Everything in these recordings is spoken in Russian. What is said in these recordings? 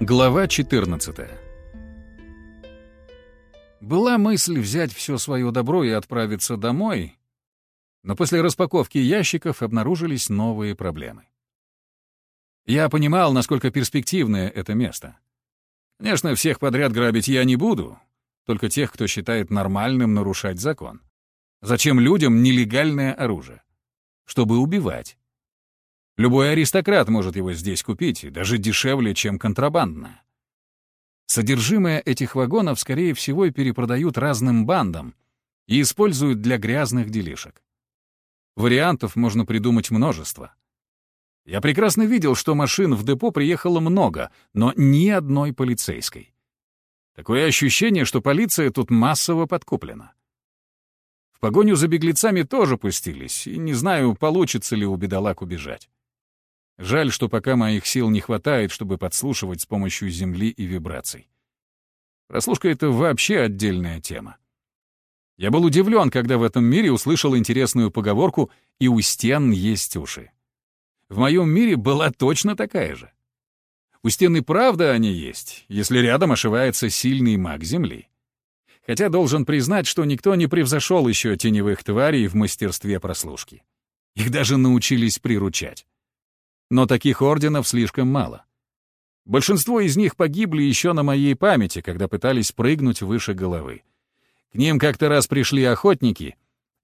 Глава 14 Была мысль взять все свое добро и отправиться домой, но после распаковки ящиков обнаружились новые проблемы. Я понимал, насколько перспективное это место. Конечно, всех подряд грабить я не буду, только тех, кто считает нормальным нарушать закон. Зачем людям нелегальное оружие? Чтобы убивать. Любой аристократ может его здесь купить, даже дешевле, чем контрабандное. Содержимое этих вагонов, скорее всего, перепродают разным бандам и используют для грязных делишек. Вариантов можно придумать множество. Я прекрасно видел, что машин в депо приехало много, но ни одной полицейской. Такое ощущение, что полиция тут массово подкуплена. В погоню за беглецами тоже пустились, и не знаю, получится ли у бедолаг убежать. Жаль, что пока моих сил не хватает, чтобы подслушивать с помощью земли и вибраций. Прослушка — это вообще отдельная тема. Я был удивлен, когда в этом мире услышал интересную поговорку «и у стен есть уши». В моем мире была точно такая же. У стен и правда они есть, если рядом ошивается сильный маг Земли. Хотя должен признать, что никто не превзошел еще теневых тварей в мастерстве прослушки. Их даже научились приручать но таких орденов слишком мало. Большинство из них погибли еще на моей памяти, когда пытались прыгнуть выше головы. К ним как-то раз пришли охотники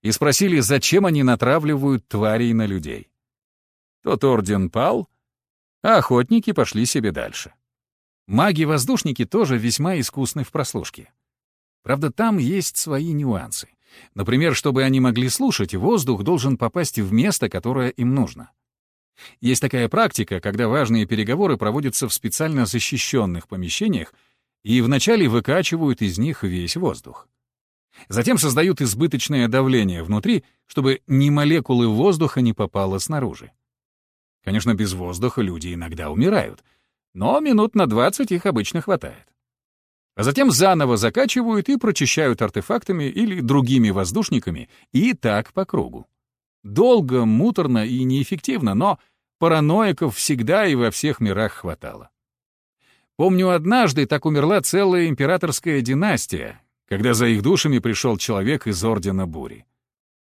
и спросили, зачем они натравливают тварей на людей. Тот орден пал, а охотники пошли себе дальше. Маги-воздушники тоже весьма искусны в прослушке. Правда, там есть свои нюансы. Например, чтобы они могли слушать, воздух должен попасть в место, которое им нужно. Есть такая практика, когда важные переговоры проводятся в специально защищенных помещениях и вначале выкачивают из них весь воздух. Затем создают избыточное давление внутри, чтобы ни молекулы воздуха не попало снаружи. Конечно, без воздуха люди иногда умирают, но минут на 20 их обычно хватает. А затем заново закачивают и прочищают артефактами или другими воздушниками, и так по кругу. Долго, муторно и неэффективно, но параноиков всегда и во всех мирах хватало. Помню, однажды так умерла целая императорская династия, когда за их душами пришел человек из Ордена Бури.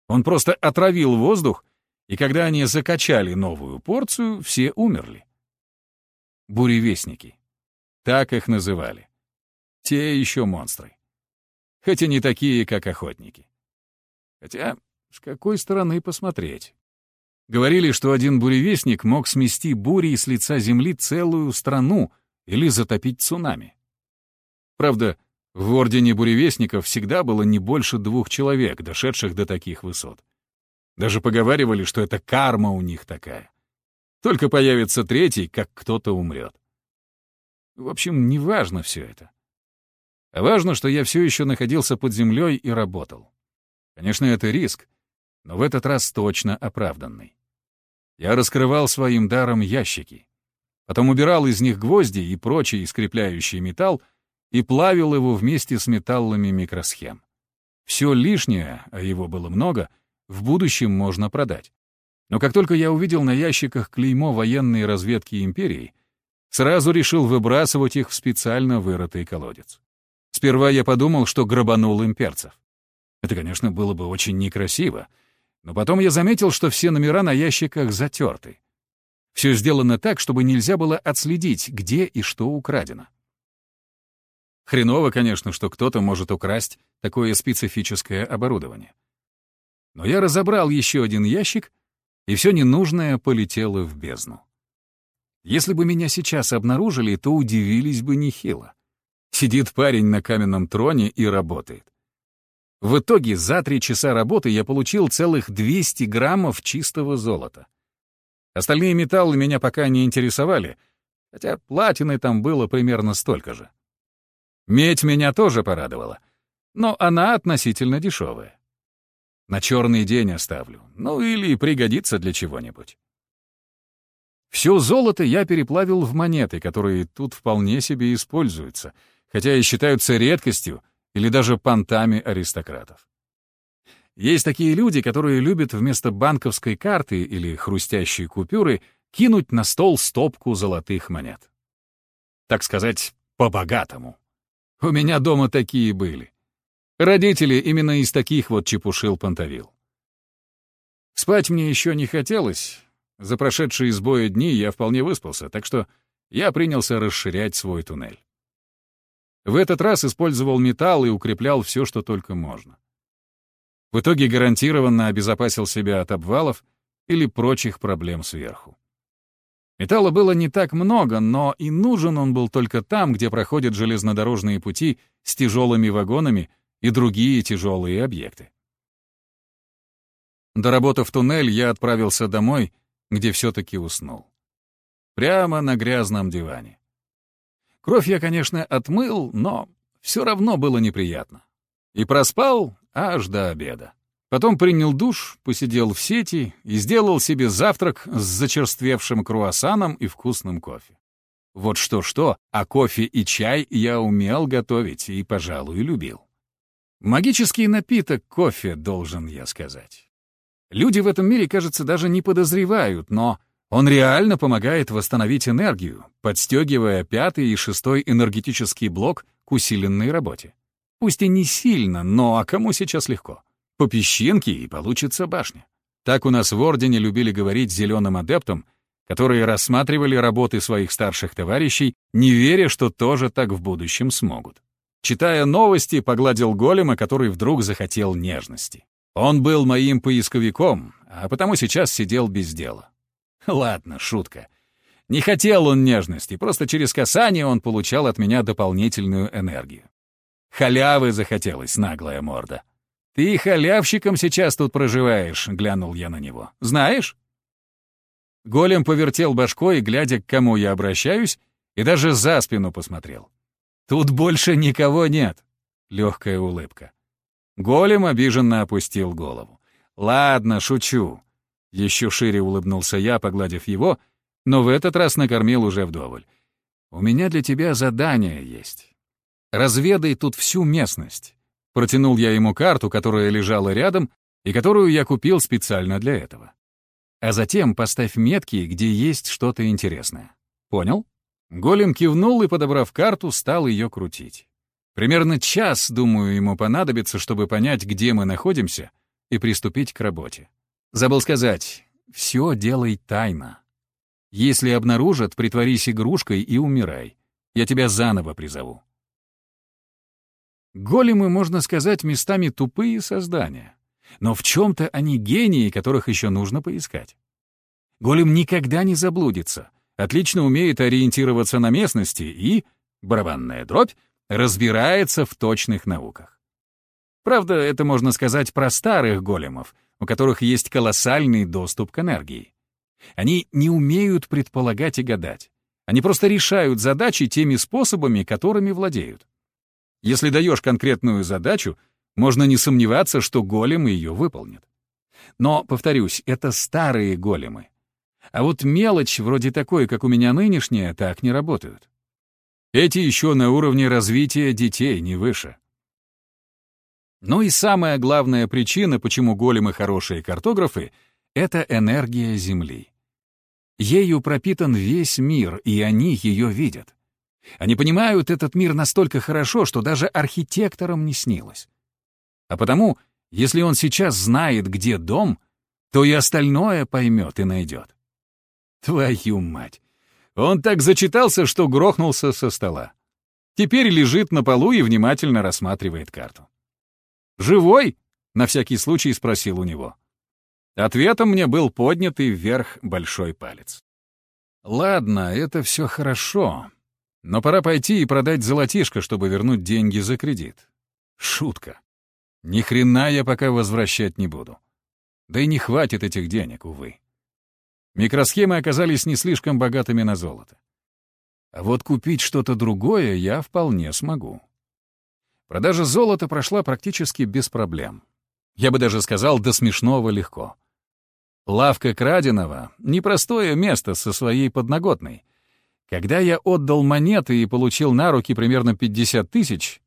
Он просто отравил воздух, и когда они закачали новую порцию, все умерли. Буревестники. Так их называли. Те еще монстры. Хотя не такие, как охотники. Хотя с какой стороны посмотреть? Говорили, что один буревестник мог смести бурей с лица земли целую страну или затопить цунами. Правда, в Ордене буревестников всегда было не больше двух человек, дошедших до таких высот. Даже поговаривали, что это карма у них такая. Только появится третий, как кто-то умрет. В общем, не важно все это. А важно, что я все еще находился под землей и работал. Конечно, это риск, но в этот раз точно оправданный. Я раскрывал своим даром ящики, потом убирал из них гвозди и прочий скрепляющий металл и плавил его вместе с металлами микросхем. Все лишнее, а его было много, в будущем можно продать. Но как только я увидел на ящиках клеймо военной разведки империи, сразу решил выбрасывать их в специально вырытый колодец. Сперва я подумал, что грабанул имперцев. Это, конечно, было бы очень некрасиво, но потом я заметил, что все номера на ящиках затерты. Все сделано так, чтобы нельзя было отследить, где и что украдено. Хреново, конечно, что кто-то может украсть такое специфическое оборудование. Но я разобрал еще один ящик, и все ненужное полетело в бездну. Если бы меня сейчас обнаружили, то удивились бы нехило. Сидит парень на каменном троне и работает. В итоге за три часа работы я получил целых 200 граммов чистого золота. Остальные металлы меня пока не интересовали, хотя платины там было примерно столько же. Медь меня тоже порадовала, но она относительно дешевая. На черный день оставлю, ну или пригодится для чего-нибудь. Все золото я переплавил в монеты, которые тут вполне себе используются, хотя и считаются редкостью — или даже понтами аристократов. Есть такие люди, которые любят вместо банковской карты или хрустящей купюры кинуть на стол стопку золотых монет. так сказать, по-богатому. У меня дома такие были. Родители именно из таких вот чепушил понтовил. Спать мне еще не хотелось. За прошедшие с боя дни я вполне выспался, так что я принялся расширять свой туннель. В этот раз использовал металл и укреплял все, что только можно. В итоге гарантированно обезопасил себя от обвалов или прочих проблем сверху. Металла было не так много, но и нужен он был только там, где проходят железнодорожные пути с тяжелыми вагонами и другие тяжелые объекты. Доработав туннель, я отправился домой, где все-таки уснул. Прямо на грязном диване. Кровь я, конечно, отмыл, но все равно было неприятно. И проспал аж до обеда. Потом принял душ, посидел в сети и сделал себе завтрак с зачерствевшим круассаном и вкусным кофе. Вот что-что, а кофе и чай я умел готовить и, пожалуй, любил. Магический напиток кофе, должен я сказать. Люди в этом мире, кажется, даже не подозревают, но он реально помогает восстановить энергию, подстегивая пятый и шестой энергетический блок к усиленной работе. Пусть и не сильно, но а кому сейчас легко? По песчинке и получится башня. Так у нас в Ордене любили говорить зеленым адептам, которые рассматривали работы своих старших товарищей, не веря, что тоже так в будущем смогут. Читая новости, погладил голема, который вдруг захотел нежности. Он был моим поисковиком, а потому сейчас сидел без дела. Ладно, шутка. Не хотел он нежности, просто через касание он получал от меня дополнительную энергию. Халявы захотелось, наглая морда. «Ты халявщиком сейчас тут проживаешь», — глянул я на него. «Знаешь?» Голем повертел башкой, глядя, к кому я обращаюсь, и даже за спину посмотрел. «Тут больше никого нет», — легкая улыбка. Голем обиженно опустил голову. «Ладно, шучу». Еще шире улыбнулся я, погладив его, но в этот раз накормил уже вдоволь. «У меня для тебя задание есть. Разведай тут всю местность. Протянул я ему карту, которая лежала рядом и которую я купил специально для этого. А затем поставь метки, где есть что-то интересное. Понял? Голем кивнул и, подобрав карту, стал ее крутить. Примерно час, думаю, ему понадобится, чтобы понять, где мы находимся, и приступить к работе. Забыл сказать, все делай тайно. Если обнаружат, притворись игрушкой и умирай. Я тебя заново призову. Големы, можно сказать, местами тупые создания. Но в чем-то они гении, которых еще нужно поискать. Голем никогда не заблудится, отлично умеет ориентироваться на местности и, барабанная дробь, разбирается в точных науках. Правда, это можно сказать про старых големов, у которых есть колоссальный доступ к энергии. Они не умеют предполагать и гадать. Они просто решают задачи теми способами, которыми владеют. Если даешь конкретную задачу, можно не сомневаться, что голем ее выполнит. Но, повторюсь, это старые големы. А вот мелочь, вроде такой, как у меня нынешняя, так не работают. Эти еще на уровне развития детей, не выше. Ну и самая главная причина, почему големы хорошие картографы, это энергия Земли. Ею пропитан весь мир, и они ее видят. Они понимают этот мир настолько хорошо, что даже архитекторам не снилось. А потому, если он сейчас знает, где дом, то и остальное поймет и найдет. Твою мать! Он так зачитался, что грохнулся со стола. Теперь лежит на полу и внимательно рассматривает карту. «Живой?» — на всякий случай спросил у него. Ответом мне был поднятый вверх большой палец. «Ладно, это все хорошо, но пора пойти и продать золотишко, чтобы вернуть деньги за кредит. Шутка. Ни хрена я пока возвращать не буду. Да и не хватит этих денег, увы. Микросхемы оказались не слишком богатыми на золото. А вот купить что-то другое я вполне смогу. Продажа золота прошла практически без проблем. Я бы даже сказал, до смешного легко. Лавка краденого — непростое место со своей подноготной — когда я отдал монеты и получил на руки примерно 50 тысяч,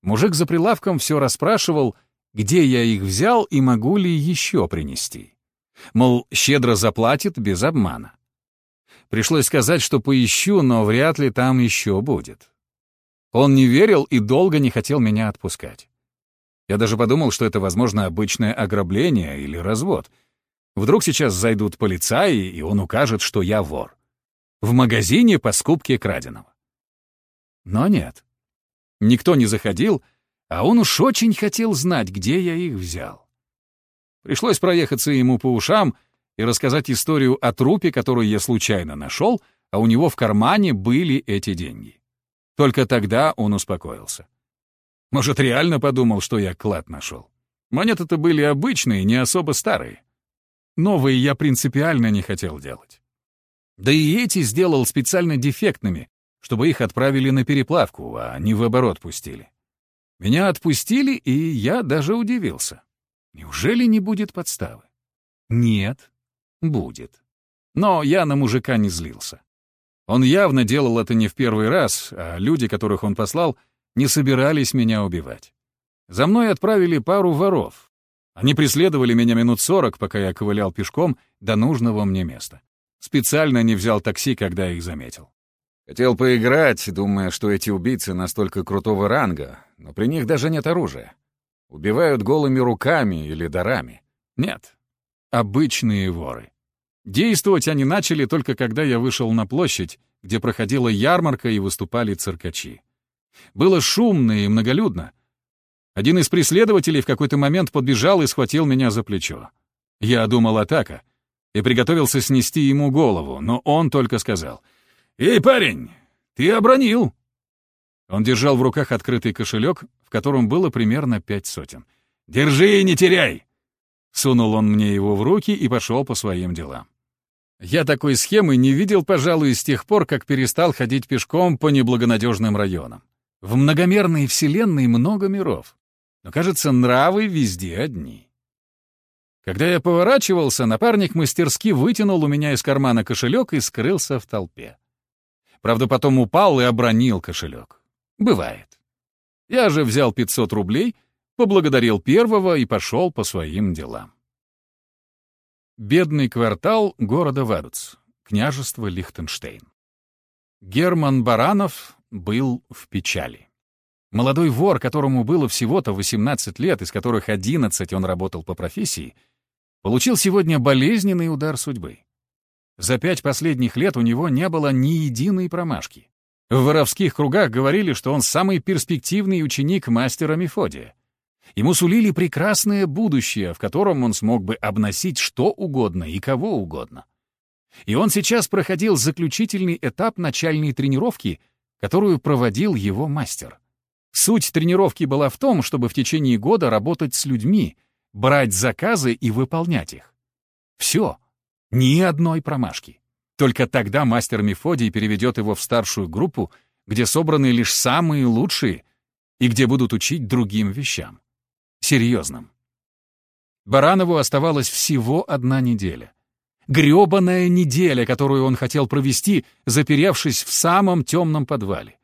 мужик за прилавком все расспрашивал, где я их взял и могу ли еще принести. Мол, щедро заплатит без обмана. Пришлось сказать, что поищу, но вряд ли там еще будет. Он не верил и долго не хотел меня отпускать. Я даже подумал, что это, возможно, обычное ограбление или развод. Вдруг сейчас зайдут полицаи, и он укажет, что я вор. В магазине по скупке краденого. Но нет. Никто не заходил, а он уж очень хотел знать, где я их взял. Пришлось проехаться ему по ушам и рассказать историю о трупе, которую я случайно нашел, а у него в кармане были эти деньги. Только тогда он успокоился. Может, реально подумал, что я клад нашел. Монеты-то были обычные, не особо старые. Новые я принципиально не хотел делать. Да и эти сделал специально дефектными, чтобы их отправили на переплавку, а не в оборот пустили. Меня отпустили, и я даже удивился. Неужели не будет подставы? Нет, будет. Но я на мужика не злился. Он явно делал это не в первый раз, а люди, которых он послал, не собирались меня убивать. За мной отправили пару воров. Они преследовали меня минут сорок, пока я ковылял пешком до нужного мне места. Специально не взял такси, когда их заметил. Хотел поиграть, думая, что эти убийцы настолько крутого ранга, но при них даже нет оружия. Убивают голыми руками или дарами. Нет, обычные воры. Действовать они начали только когда я вышел на площадь, где проходила ярмарка и выступали циркачи. Было шумно и многолюдно. Один из преследователей в какой-то момент подбежал и схватил меня за плечо. Я думал атака и приготовился снести ему голову, но он только сказал «Эй, парень, ты обронил!» Он держал в руках открытый кошелек, в котором было примерно пять сотен. «Держи и не теряй!» Сунул он мне его в руки и пошел по своим делам. Я такой схемы не видел, пожалуй, с тех пор, как перестал ходить пешком по неблагонадежным районам. В многомерной вселенной много миров, но, кажется, нравы везде одни. Когда я поворачивался, напарник мастерски вытянул у меня из кармана кошелек и скрылся в толпе. Правда, потом упал и обронил кошелек. Бывает. Я же взял 500 рублей, поблагодарил первого и пошел по своим делам. Бедный квартал города Вадуц, княжество Лихтенштейн. Герман Баранов был в печали. Молодой вор, которому было всего-то 18 лет, из которых 11 он работал по профессии, получил сегодня болезненный удар судьбы. За пять последних лет у него не было ни единой промашки. В воровских кругах говорили, что он самый перспективный ученик мастера Мефодия. Ему сулили прекрасное будущее, в котором он смог бы обносить что угодно и кого угодно. И он сейчас проходил заключительный этап начальной тренировки, которую проводил его мастер. Суть тренировки была в том, чтобы в течение года работать с людьми, брать заказы и выполнять их. Все. Ни одной промашки. Только тогда мастер Мефодий переведет его в старшую группу, где собраны лишь самые лучшие и где будут учить другим вещам серьезным. Баранову оставалась всего одна неделя. грёбаная неделя, которую он хотел провести, заперевшись в самом темном подвале.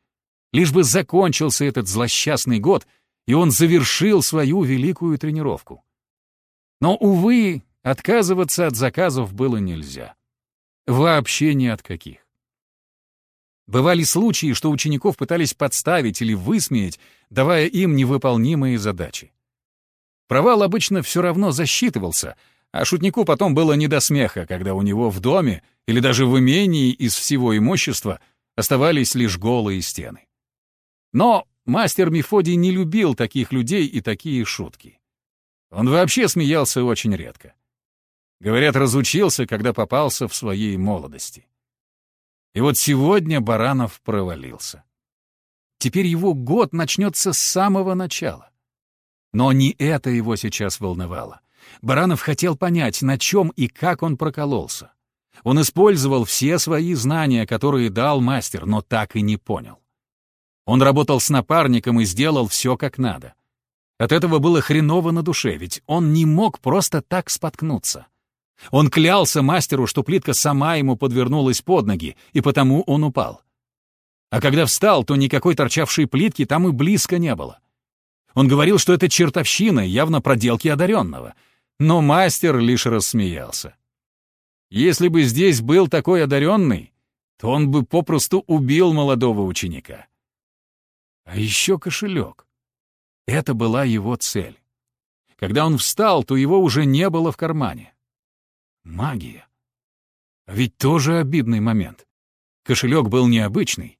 Лишь бы закончился этот злосчастный год, и он завершил свою великую тренировку. Но, увы, отказываться от заказов было нельзя. Вообще ни от каких. Бывали случаи, что учеников пытались подставить или высмеять, давая им невыполнимые задачи. Провал обычно все равно засчитывался, а шутнику потом было не до смеха, когда у него в доме или даже в имении из всего имущества оставались лишь голые стены. Но мастер Мефодий не любил таких людей и такие шутки. Он вообще смеялся очень редко. Говорят, разучился, когда попался в своей молодости. И вот сегодня Баранов провалился. Теперь его год начнется с самого начала. Но не это его сейчас волновало. Баранов хотел понять, на чем и как он прокололся. Он использовал все свои знания, которые дал мастер, но так и не понял. Он работал с напарником и сделал все как надо. От этого было хреново на душе, ведь он не мог просто так споткнуться. Он клялся мастеру, что плитка сама ему подвернулась под ноги, и потому он упал. А когда встал, то никакой торчавшей плитки там и близко не было. Он говорил, что это чертовщина, явно проделки одаренного. Но мастер лишь рассмеялся. Если бы здесь был такой одаренный, то он бы попросту убил молодого ученика. А еще кошелек. Это была его цель. Когда он встал, то его уже не было в кармане. Магия. А ведь тоже обидный момент. Кошелек был необычный.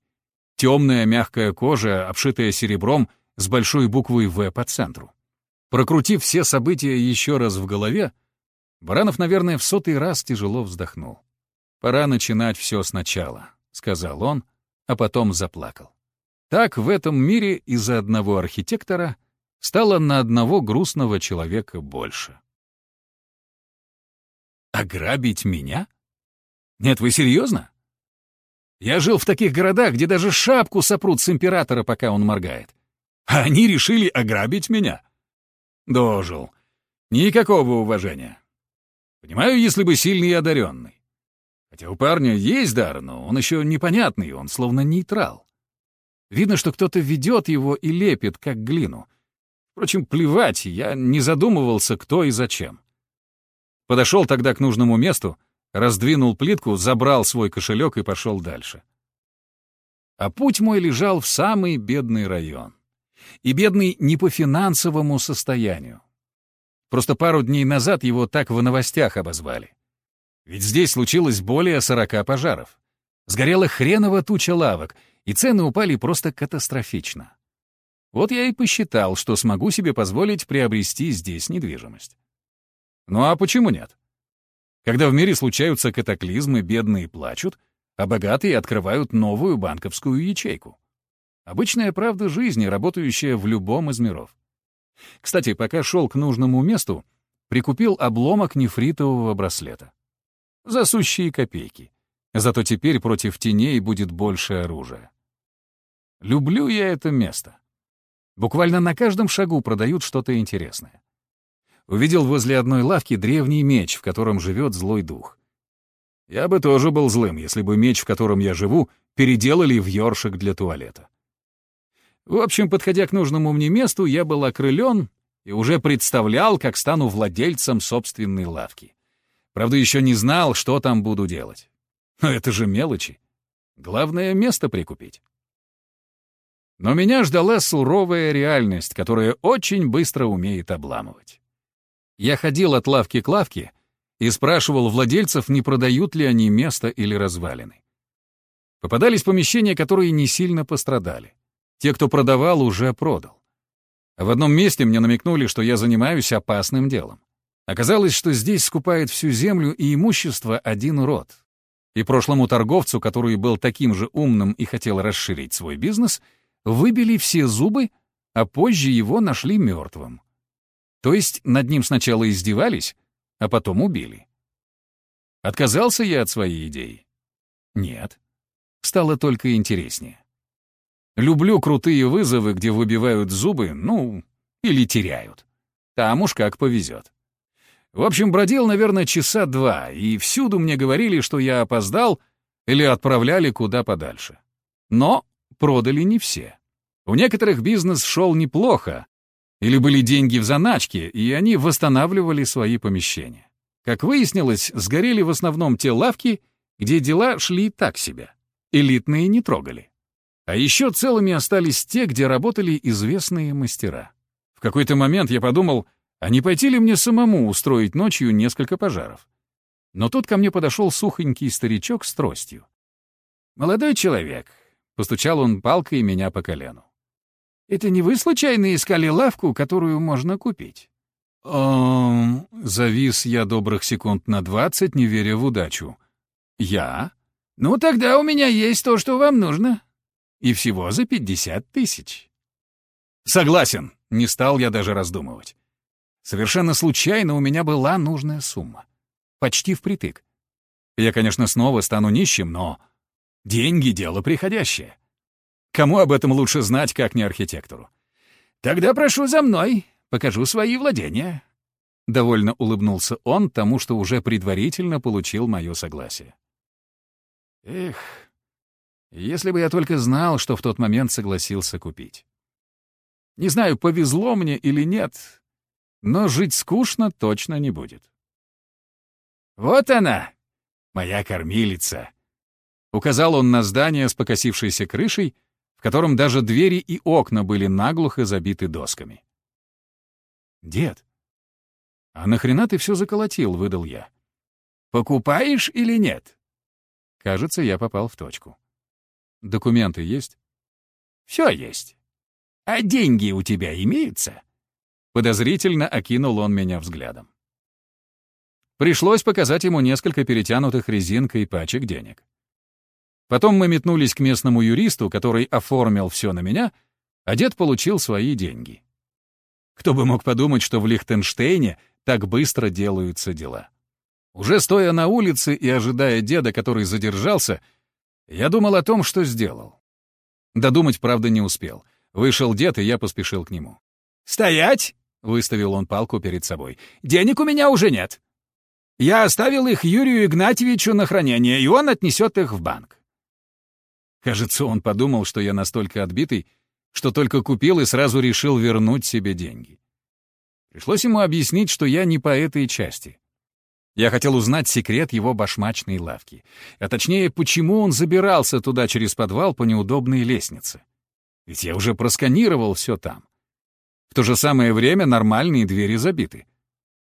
Темная мягкая кожа, обшитая серебром, с большой буквой «В» по центру. Прокрутив все события еще раз в голове, Баранов, наверное, в сотый раз тяжело вздохнул. «Пора начинать все сначала», — сказал он, а потом заплакал. Так в этом мире из-за одного архитектора стало на одного грустного человека больше. «Ограбить меня? Нет, вы серьезно? Я жил в таких городах, где даже шапку сопрут с императора, пока он моргает. А они решили ограбить меня. Дожил. Никакого уважения. Понимаю, если бы сильный и одаренный. Хотя у парня есть дар, но он еще непонятный, он словно нейтрал. Видно, что кто-то ведет его и лепит, как глину. Впрочем, плевать, я не задумывался, кто и зачем. Подошел тогда к нужному месту, раздвинул плитку, забрал свой кошелек и пошел дальше. А путь мой лежал в самый бедный район. И бедный не по финансовому состоянию. Просто пару дней назад его так в новостях обозвали. Ведь здесь случилось более 40 пожаров. Сгорела хреново туча лавок, и цены упали просто катастрофично. Вот я и посчитал, что смогу себе позволить приобрести здесь недвижимость. Ну а почему нет? Когда в мире случаются катаклизмы, бедные плачут, а богатые открывают новую банковскую ячейку. Обычная правда жизни, работающая в любом из миров. Кстати, пока шел к нужному месту, прикупил обломок нефритового браслета. За сущие копейки. Зато теперь против теней будет больше оружия. Люблю я это место. Буквально на каждом шагу продают что-то интересное. Увидел возле одной лавки древний меч, в котором живет злой дух. Я бы тоже был злым, если бы меч, в котором я живу, переделали в ёршик для туалета. В общем, подходя к нужному мне месту, я был окрылен и уже представлял, как стану владельцем собственной лавки. Правда, еще не знал, что там буду делать. Но это же мелочи. Главное — место прикупить. Но меня ждала суровая реальность, которая очень быстро умеет обламывать. Я ходил от лавки к лавке и спрашивал владельцев, не продают ли они место или развалины. Попадались помещения, которые не сильно пострадали. Те, кто продавал, уже продал. В одном месте мне намекнули, что я занимаюсь опасным делом. Оказалось, что здесь скупает всю землю и имущество один род. И прошлому торговцу, который был таким же умным и хотел расширить свой бизнес, выбили все зубы, а позже его нашли мертвым. То есть над ним сначала издевались, а потом убили. Отказался я от своей идеи? Нет. Стало только интереснее. Люблю крутые вызовы, где выбивают зубы, ну, или теряют. Там уж как повезет. В общем, бродил, наверное, часа два, и всюду мне говорили, что я опоздал или отправляли куда подальше. Но продали не все. У некоторых бизнес шел неплохо, или были деньги в заначке, и они восстанавливали свои помещения. Как выяснилось, сгорели в основном те лавки, где дела шли так себе. Элитные не трогали. А еще целыми остались те, где работали известные мастера. В какой-то момент я подумал, а не пойти ли мне самому устроить ночью несколько пожаров? Но тут ко мне подошел сухонький старичок с тростью. «Молодой человек», — постучал он палкой меня по колену. «Это не вы случайно искали лавку, которую можно купить?» «Эм...» — завис я добрых секунд на двадцать, не веря в удачу. «Я?» «Ну, тогда у меня есть то, что вам нужно. И всего за пятьдесят тысяч. Согласен, не стал я даже раздумывать. Совершенно случайно у меня была нужная сумма. Почти впритык. Я, конечно, снова стану нищим, но деньги — дело приходящее. Кому об этом лучше знать, как не архитектору? Тогда прошу за мной, покажу свои владения. Довольно улыбнулся он тому, что уже предварительно получил мое согласие. Эх, если бы я только знал, что в тот момент согласился купить. Не знаю, повезло мне или нет, но жить скучно точно не будет. Вот она, моя кормилица. Указал он на здание с покосившейся крышей, в котором даже двери и окна были наглухо забиты досками. «Дед, а нахрена ты все заколотил?» — выдал я. «Покупаешь или нет?» Кажется, я попал в точку. «Документы есть?» «Все есть. А деньги у тебя имеются?» Подозрительно окинул он меня взглядом. Пришлось показать ему несколько перетянутых резинкой пачек денег. Потом мы метнулись к местному юристу, который оформил все на меня, а дед получил свои деньги. Кто бы мог подумать, что в Лихтенштейне так быстро делаются дела. Уже стоя на улице и ожидая деда, который задержался, я думал о том, что сделал. Додумать, правда, не успел. Вышел дед, и я поспешил к нему. «Стоять!» — выставил он палку перед собой. «Денег у меня уже нет. Я оставил их Юрию Игнатьевичу на хранение, и он отнесет их в банк». Кажется, он подумал, что я настолько отбитый, что только купил и сразу решил вернуть себе деньги. Пришлось ему объяснить, что я не по этой части. Я хотел узнать секрет его башмачной лавки, а точнее, почему он забирался туда через подвал по неудобной лестнице. Ведь я уже просканировал все там. В то же самое время нормальные двери забиты.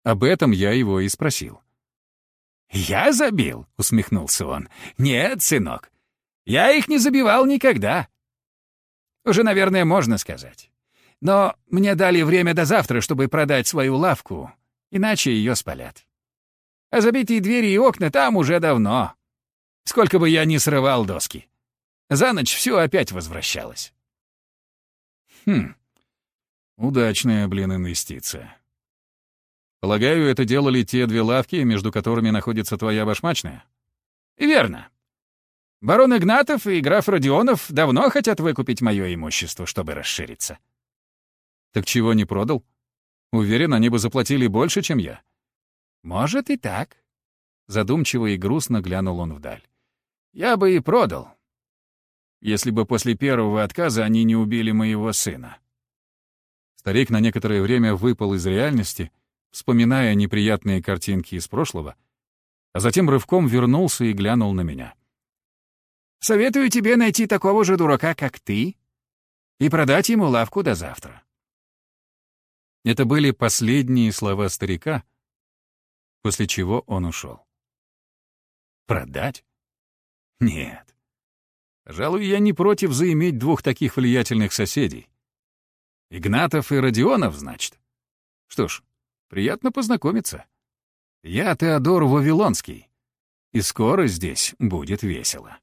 Об этом я его и спросил. «Я забил?» — усмехнулся он. «Нет, сынок, я их не забивал никогда. Уже, наверное, можно сказать. Но мне дали время до завтра, чтобы продать свою лавку, иначе ее спалят. А забитые двери и окна там уже давно. Сколько бы я ни срывал доски. За ночь все опять возвращалось. Хм, удачная, блин, инвестиция. Полагаю, это делали те две лавки, между которыми находится твоя башмачная? Верно. Барон Игнатов и граф Родионов давно хотят выкупить мое имущество, чтобы расшириться. Так чего не продал? Уверен, они бы заплатили больше, чем я. Может и так. Задумчиво и грустно глянул он вдаль. Я бы и продал, если бы после первого отказа они не убили моего сына. Старик на некоторое время выпал из реальности, вспоминая неприятные картинки из прошлого, а затем рывком вернулся и глянул на меня. Советую тебе найти такого же дурака, как ты, и продать ему лавку до завтра». Это были последние слова старика, после чего он ушел. «Продать? Нет. Пожалуй, я не против заиметь двух таких влиятельных соседей. Игнатов и Родионов, значит. Что ж, приятно познакомиться. Я Теодор Вавилонский, и скоро здесь будет весело».